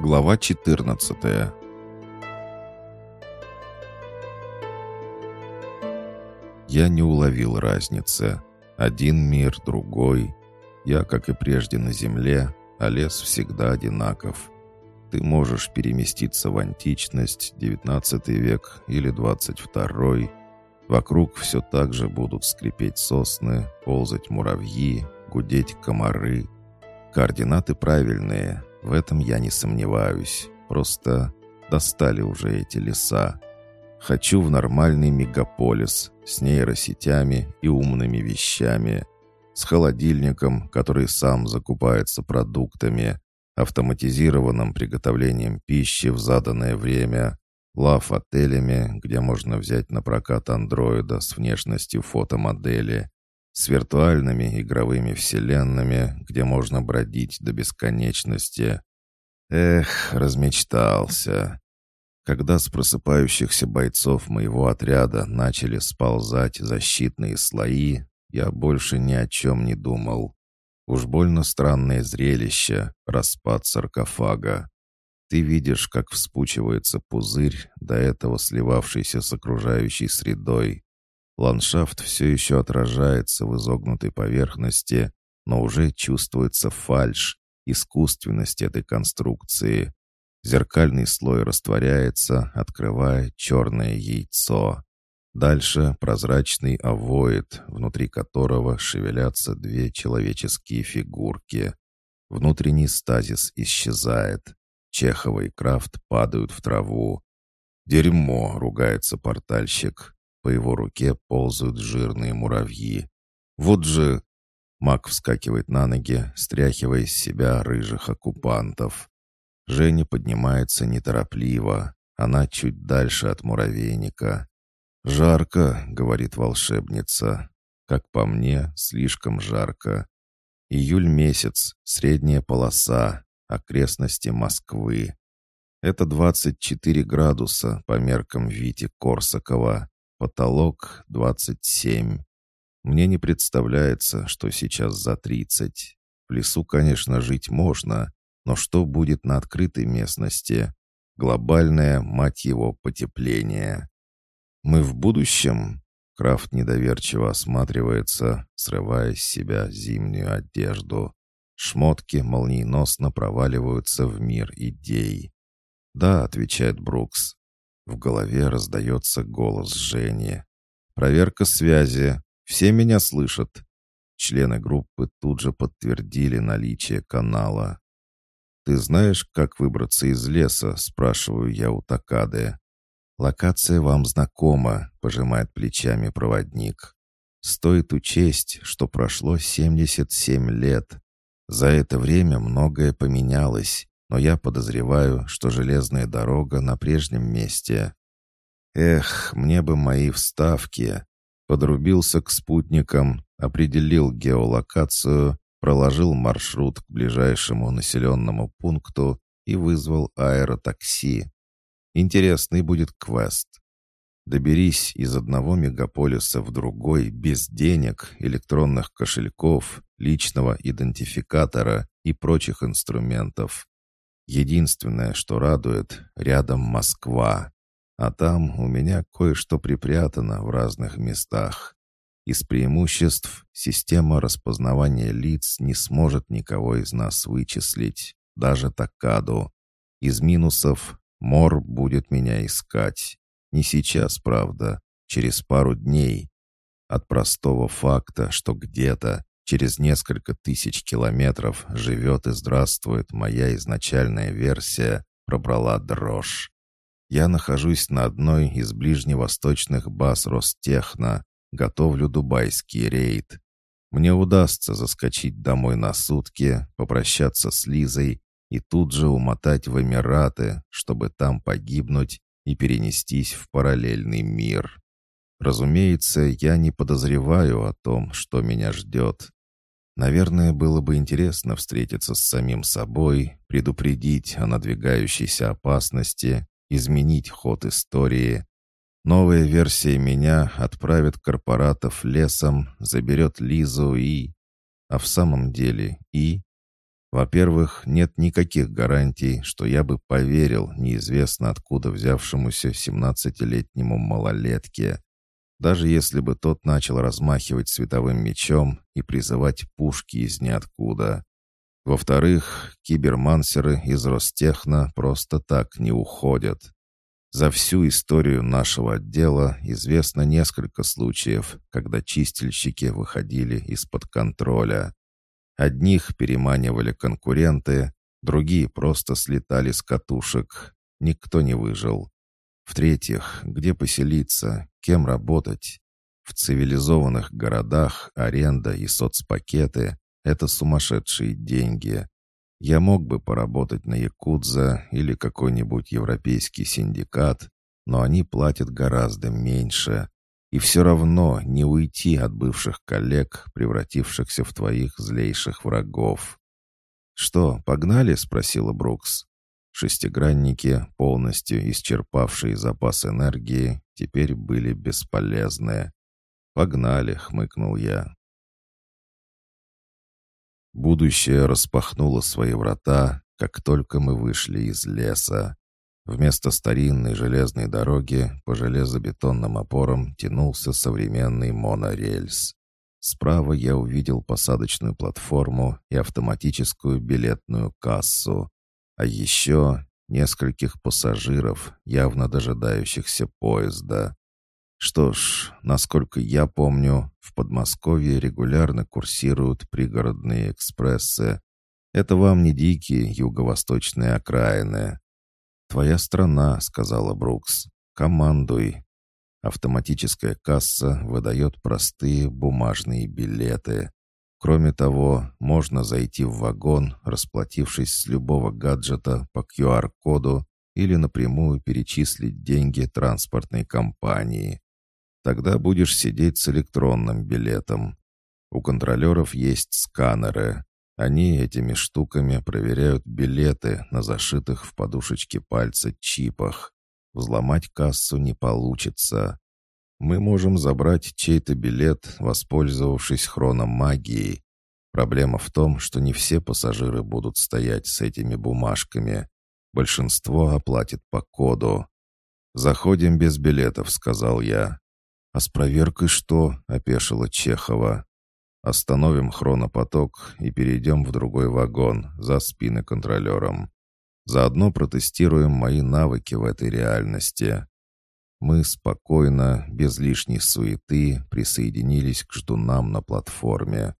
Глава 14 Я не уловил разницы. Один мир, другой. Я, как и прежде, на земле, а лес всегда одинаков. Ты можешь переместиться в античность, 19 век или 22 Вокруг все так же будут скрипеть сосны, ползать муравьи, гудеть комары. Координаты правильные, в этом я не сомневаюсь. Просто достали уже эти леса. Хочу в нормальный мегаполис с нейросетями и умными вещами. С холодильником, который сам закупается продуктами, автоматизированным приготовлением пищи в заданное время, лав-отелями, где можно взять на прокат андроида с внешностью фотомодели, с виртуальными игровыми вселенными, где можно бродить до бесконечности. Эх, размечтался. Когда с просыпающихся бойцов моего отряда начали сползать защитные слои, я больше ни о чем не думал. Уж больно странное зрелище — распад саркофага. Ты видишь, как вспучивается пузырь, до этого сливавшийся с окружающей средой. Ландшафт все еще отражается в изогнутой поверхности, но уже чувствуется фальшь, искусственность этой конструкции. Зеркальный слой растворяется, открывая черное яйцо. Дальше прозрачный овоид, внутри которого шевелятся две человеческие фигурки. Внутренний стазис исчезает. Чехова и Крафт падают в траву. «Дерьмо!» — ругается портальщик. По его руке ползают жирные муравьи. «Вот же...» Маг вскакивает на ноги, стряхивая с себя рыжих оккупантов. Женя поднимается неторопливо. Она чуть дальше от муравейника. «Жарко», — говорит волшебница. «Как по мне, слишком жарко. Июль месяц, средняя полоса, окрестности Москвы. Это 24 градуса по меркам Вити Корсакова, потолок 27. Мне не представляется, что сейчас за 30. В лесу, конечно, жить можно, но что будет на открытой местности? Глобальное, мать его, потепление. Мы в будущем? Крафт недоверчиво осматривается, срывая с себя зимнюю одежду. Шмотки молниеносно проваливаются в мир идей. «Да», — отвечает Брукс. В голове раздается голос Жени. «Проверка связи. Все меня слышат». Члены группы тут же подтвердили наличие канала. «Ты знаешь, как выбраться из леса?» — спрашиваю я у Такады. «Локация вам знакома», — пожимает плечами проводник. «Стоит учесть, что прошло 77 лет, за это время многое поменялось, но я подозреваю, что железная дорога на прежнем месте. Эх, мне бы мои вставки. Подрубился к спутникам, определил геолокацию, проложил маршрут к ближайшему населенному пункту и вызвал аэротакси. Интересный будет квест. Доберись из одного мегаполиса в другой без денег, электронных кошельков, личного идентификатора и прочих инструментов. Единственное, что радует, рядом Москва. А там у меня кое-что припрятано в разных местах. Из преимуществ система распознавания лиц не сможет никого из нас вычислить, даже Такаду. Из минусов Мор будет меня искать. Не сейчас, правда, через пару дней. От простого факта, что где-то через несколько тысяч километров живет и здравствует моя изначальная версия, пробрала дрожь. Я нахожусь на одной из ближневосточных баз Ростехно, готовлю дубайский рейд. Мне удастся заскочить домой на сутки, попрощаться с Лизой и тут же умотать в Эмираты, чтобы там погибнуть и перенестись в параллельный мир. Разумеется, я не подозреваю о том, что меня ждет. Наверное, было бы интересно встретиться с самим собой, предупредить о надвигающейся опасности, изменить ход истории. Новая версия меня отправит корпоратов лесом, заберет Лизу и... А в самом деле и... Во-первых, нет никаких гарантий, что я бы поверил неизвестно откуда взявшемуся 17-летнему малолетке, даже если бы тот начал размахивать световым мечом и призывать пушки из ниоткуда. Во-вторых, кибермансеры из Ростехна просто так не уходят. За всю историю нашего отдела известно несколько случаев, когда чистильщики выходили из-под контроля. Одних переманивали конкуренты, другие просто слетали с катушек. Никто не выжил. В-третьих, где поселиться, кем работать? В цивилизованных городах аренда и соцпакеты — это сумасшедшие деньги. Я мог бы поработать на Якудза или какой-нибудь европейский синдикат, но они платят гораздо меньше, и все равно не уйти от бывших коллег, превратившихся в твоих злейших врагов. «Что, погнали?» — спросила Брукс. Шестигранники, полностью исчерпавшие запас энергии, теперь были бесполезны. «Погнали!» — хмыкнул я. Будущее распахнуло свои врата, как только мы вышли из леса. Вместо старинной железной дороги по железобетонным опорам тянулся современный монорельс. Справа я увидел посадочную платформу и автоматическую билетную кассу, а еще нескольких пассажиров, явно дожидающихся поезда. Что ж, насколько я помню, в Подмосковье регулярно курсируют пригородные экспрессы. Это вам не дикие юго-восточные окраины. «Твоя страна», — сказала Брукс. «Командуй». Автоматическая касса выдает простые бумажные билеты. Кроме того, можно зайти в вагон, расплатившись с любого гаджета по QR-коду или напрямую перечислить деньги транспортной компании. Тогда будешь сидеть с электронным билетом. У контролеров есть сканеры. Они этими штуками проверяют билеты на зашитых в подушечке пальца чипах. Взломать кассу не получится. Мы можем забрать чей-то билет, воспользовавшись хрономагией. Проблема в том, что не все пассажиры будут стоять с этими бумажками. Большинство оплатит по коду. «Заходим без билетов», — сказал я. «А с проверкой что?» — опешила Чехова. Остановим хронопоток и перейдем в другой вагон за спины контролером. Заодно протестируем мои навыки в этой реальности. Мы спокойно, без лишней суеты, присоединились к ждунам на платформе.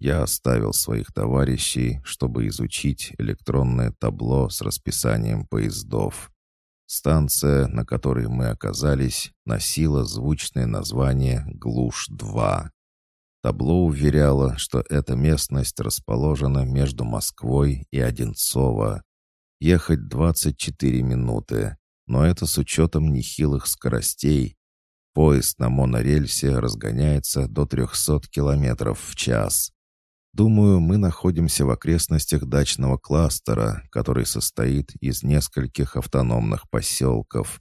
Я оставил своих товарищей, чтобы изучить электронное табло с расписанием поездов. Станция, на которой мы оказались, носила звучное название «Глушь-2». Табло уверяло, что эта местность расположена между Москвой и Одинцово. Ехать 24 минуты, но это с учетом нехилых скоростей. Поезд на монорельсе разгоняется до 300 км в час. Думаю, мы находимся в окрестностях дачного кластера, который состоит из нескольких автономных поселков.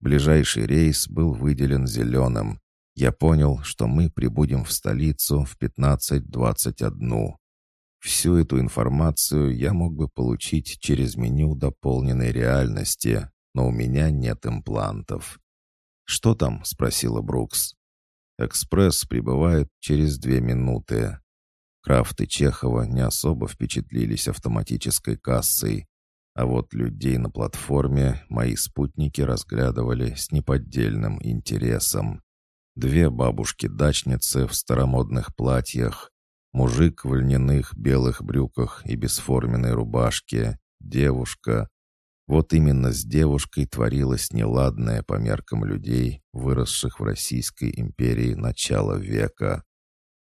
Ближайший рейс был выделен зеленым, я понял, что мы прибудем в столицу в 15.21. Всю эту информацию я мог бы получить через меню дополненной реальности, но у меня нет имплантов. «Что там?» — спросила Брукс. «Экспресс прибывает через две минуты». Крафт и Чехова не особо впечатлились автоматической кассой, а вот людей на платформе мои спутники разглядывали с неподдельным интересом. Две бабушки-дачницы в старомодных платьях, мужик в льняных белых брюках и бесформенной рубашке, девушка. Вот именно с девушкой творилось неладное по меркам людей, выросших в Российской империи начала века.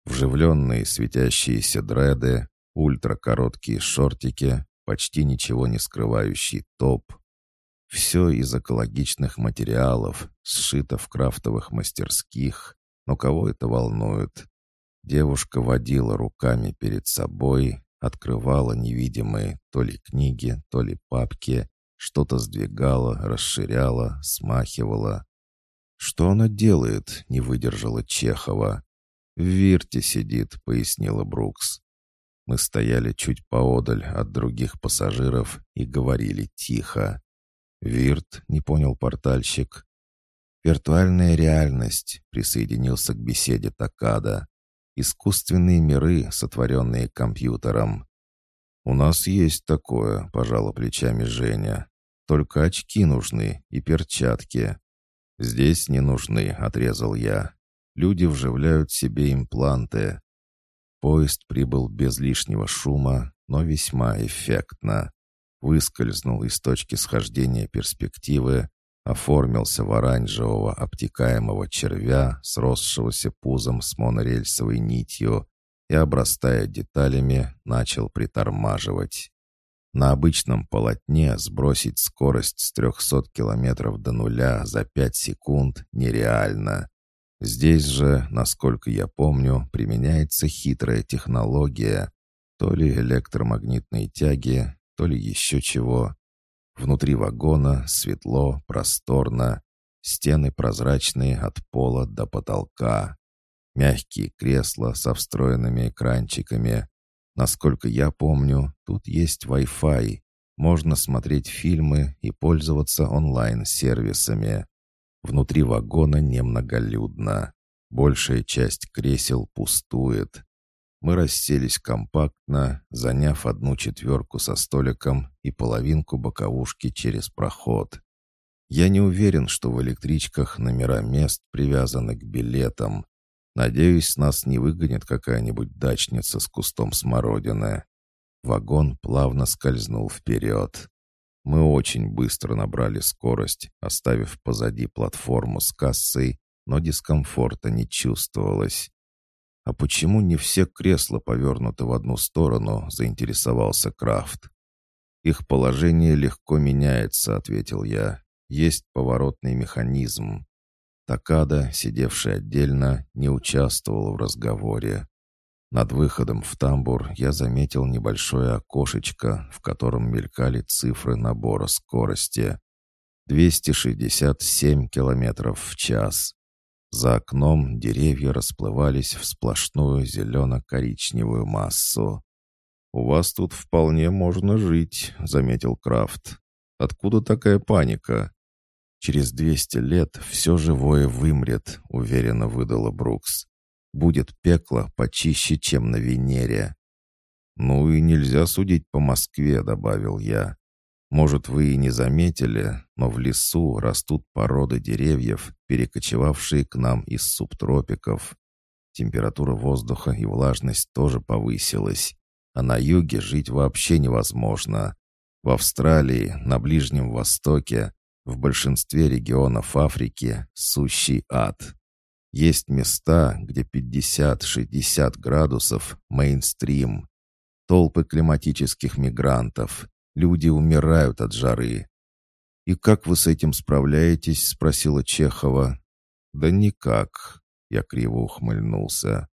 Вживленные светящиеся дреды, ультракороткие шортики, почти ничего не скрывающий топ — все из экологичных материалов, сшито в крафтовых мастерских. Но кого это волнует? Девушка водила руками перед собой, открывала невидимые то ли книги, то ли папки, что-то сдвигала, расширяла, смахивала. «Что она делает?» — не выдержала Чехова. «В вирте сидит», — пояснила Брукс. Мы стояли чуть поодаль от других пассажиров и говорили тихо. «Вирт», — не понял портальщик. «Виртуальная реальность», — присоединился к беседе Такада. «Искусственные миры, сотворенные компьютером». «У нас есть такое», — пожала плечами Женя. «Только очки нужны и перчатки». «Здесь не нужны», — отрезал я. «Люди вживляют себе импланты. Поезд прибыл без лишнего шума, но весьма эффектно. Выскользнул из точки схождения перспективы, оформился в оранжевого обтекаемого червя, сросшегося пузом с монорельсовой нитью и, обрастая деталями, начал притормаживать. На обычном полотне сбросить скорость с 300 км до нуля за 5 секунд нереально. Здесь же, насколько я помню, применяется хитрая технология, то ли электромагнитные тяги, то ли еще чего. Внутри вагона светло, просторно, стены прозрачные от пола до потолка. Мягкие кресла со встроенными экранчиками. Насколько я помню, тут есть Wi-Fi. Можно смотреть фильмы и пользоваться онлайн-сервисами. Внутри вагона немноголюдно. Большая часть кресел пустует. Мы расселись компактно, заняв одну четверку со столиком и половинку боковушки через проход. Я не уверен, что в электричках номера мест привязаны к билетам. Надеюсь, нас не выгонит какая-нибудь дачница с кустом смородины. Вагон плавно скользнул вперед. Мы очень быстро набрали скорость, оставив позади платформу с кассой, но дискомфорта не чувствовалось. «А почему не все кресла повернуты в одну сторону?» — заинтересовался Крафт. «Их положение легко меняется», — ответил я. «Есть поворотный механизм». Такада, сидевший отдельно, не участвовал в разговоре. Над выходом в тамбур я заметил небольшое окошечко, в котором мелькали цифры набора скорости. 267 километров в час. За окном деревья расплывались в сплошную зелено-коричневую массу. «У вас тут вполне можно жить», — заметил Крафт. «Откуда такая паника?» «Через двести лет все живое вымрет», — уверенно выдала Брукс. Будет пекло почище, чем на Венере. «Ну и нельзя судить по Москве», — добавил я. «Может, вы и не заметили, но в лесу растут породы деревьев, перекочевавшие к нам из субтропиков. Температура воздуха и влажность тоже повысилась, а на юге жить вообще невозможно. В Австралии, на Ближнем Востоке, в большинстве регионов Африки сущий ад. Есть места, где 50-60 градусов — мейнстрим. Толпы климатических мигрантов. Люди умирают от жары. «И как вы с этим справляетесь?» — спросила Чехова. «Да никак», — я криво ухмыльнулся.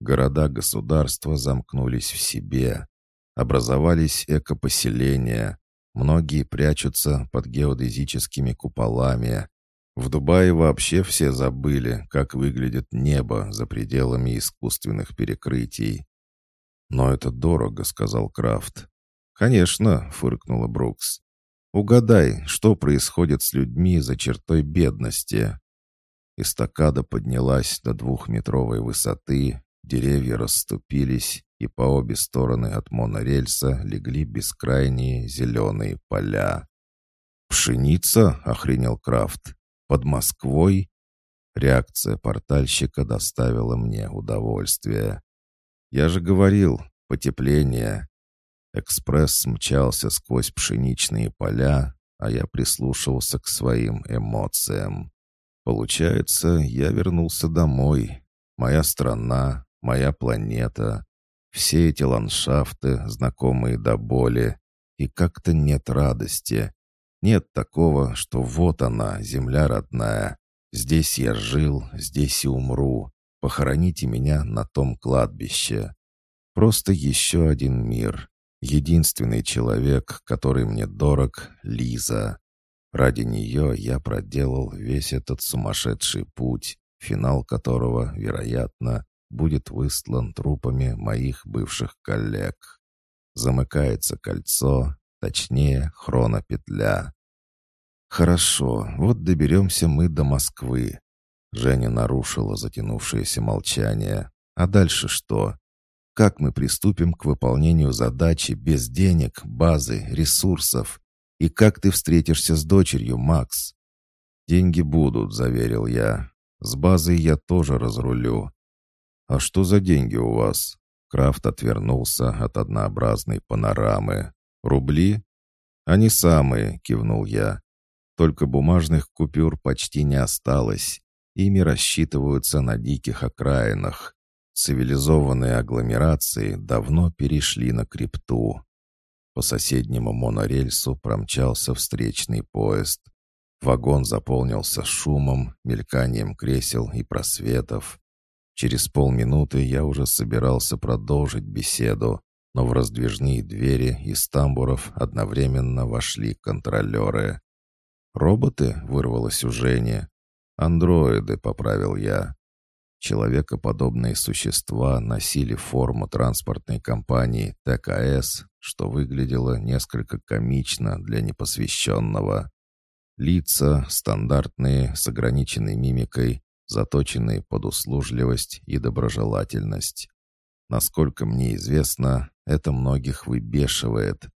Города-государства замкнулись в себе. Образовались экопоселения. Многие прячутся под геодезическими куполами. В Дубае вообще все забыли, как выглядит небо за пределами искусственных перекрытий. «Но это дорого», — сказал Крафт. «Конечно», — фыркнула Брукс. «Угадай, что происходит с людьми за чертой бедности?» Эстакада поднялась до двухметровой высоты, деревья расступились, и по обе стороны от монорельса легли бескрайние зеленые поля. «Пшеница?» — охренел Крафт. Под Москвой? Реакция портальщика доставила мне удовольствие. Я же говорил, потепление. Экспресс мчался сквозь пшеничные поля, а я прислушивался к своим эмоциям. Получается, я вернулся домой. Моя страна, моя планета. Все эти ландшафты, знакомые до боли. И как-то нет радости. Нет такого, что вот она, земля родная. Здесь я жил, здесь и умру. Похороните меня на том кладбище. Просто еще один мир. Единственный человек, который мне дорог — Лиза. Ради нее я проделал весь этот сумасшедший путь, финал которого, вероятно, будет выстлан трупами моих бывших коллег. Замыкается кольцо, точнее, хронопетля. «Хорошо, вот доберемся мы до Москвы». Женя нарушила затянувшееся молчание. «А дальше что? Как мы приступим к выполнению задачи без денег, базы, ресурсов? И как ты встретишься с дочерью, Макс?» «Деньги будут», — заверил я. «С базой я тоже разрулю». «А что за деньги у вас?» Крафт отвернулся от однообразной панорамы. «Рубли?» «Они самые», — кивнул я. «Только бумажных купюр почти не осталось. Ими рассчитываются на диких окраинах. Цивилизованные агломерации давно перешли на крипту. По соседнему монорельсу промчался встречный поезд. Вагон заполнился шумом, мельканием кресел и просветов. Через полминуты я уже собирался продолжить беседу, но в раздвижные двери из тамбуров одновременно вошли контролеры. «Роботы?» — вырвалось у Жени. «Андроиды», — поправил я. Человекоподобные существа носили форму транспортной компании ТКС, что выглядело несколько комично для непосвященного. Лица стандартные, с ограниченной мимикой, заточенные под услужливость и доброжелательность. Насколько мне известно, это многих выбешивает.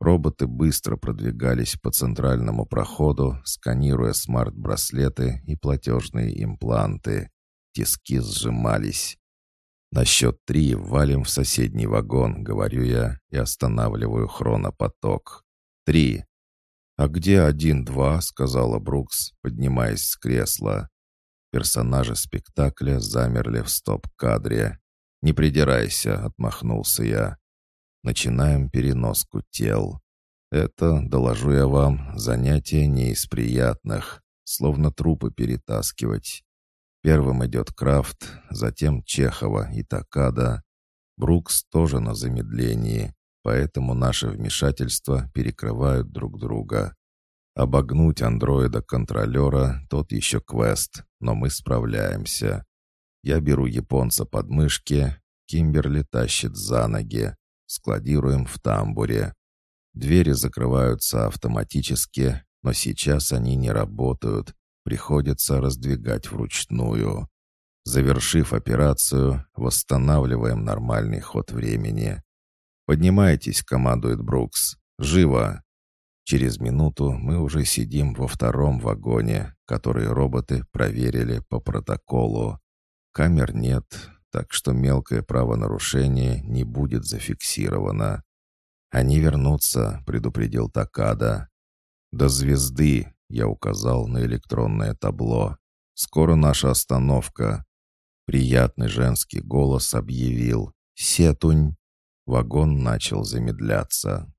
Роботы быстро продвигались по центральному проходу, сканируя смарт-браслеты и платежные импланты. Тиски сжимались. На счет три валим в соседний вагон, говорю я, и останавливаю хронопоток. Три. «А где один-два?» — сказала Брукс, поднимаясь с кресла. Персонажи спектакля замерли в стоп-кадре. «Не придирайся», — отмахнулся я. «Начинаем переноску тел. Это, доложу я вам, занятие не из приятных, словно трупы перетаскивать. Первым идет Крафт, затем Чехова и Такада. Брукс тоже на замедлении, поэтому наши вмешательства перекрывают друг друга. Обогнуть андроида-контролера — тот еще квест, но мы справляемся. Я беру японца под мышки, Кимберли тащит за ноги. Складируем в тамбуре. Двери закрываются автоматически, но сейчас они не работают. Приходится раздвигать вручную. Завершив операцию, восстанавливаем нормальный ход времени. «Поднимайтесь», — командует Брукс. «Живо!» Через минуту мы уже сидим во втором вагоне, который роботы проверили по протоколу. Камер нет, так что мелкое правонарушение не будет зафиксировано. «Они вернутся», — предупредил Такада. «До звезды», — я указал на электронное табло. «Скоро наша остановка». Приятный женский голос объявил «Сетунь». Вагон начал замедляться.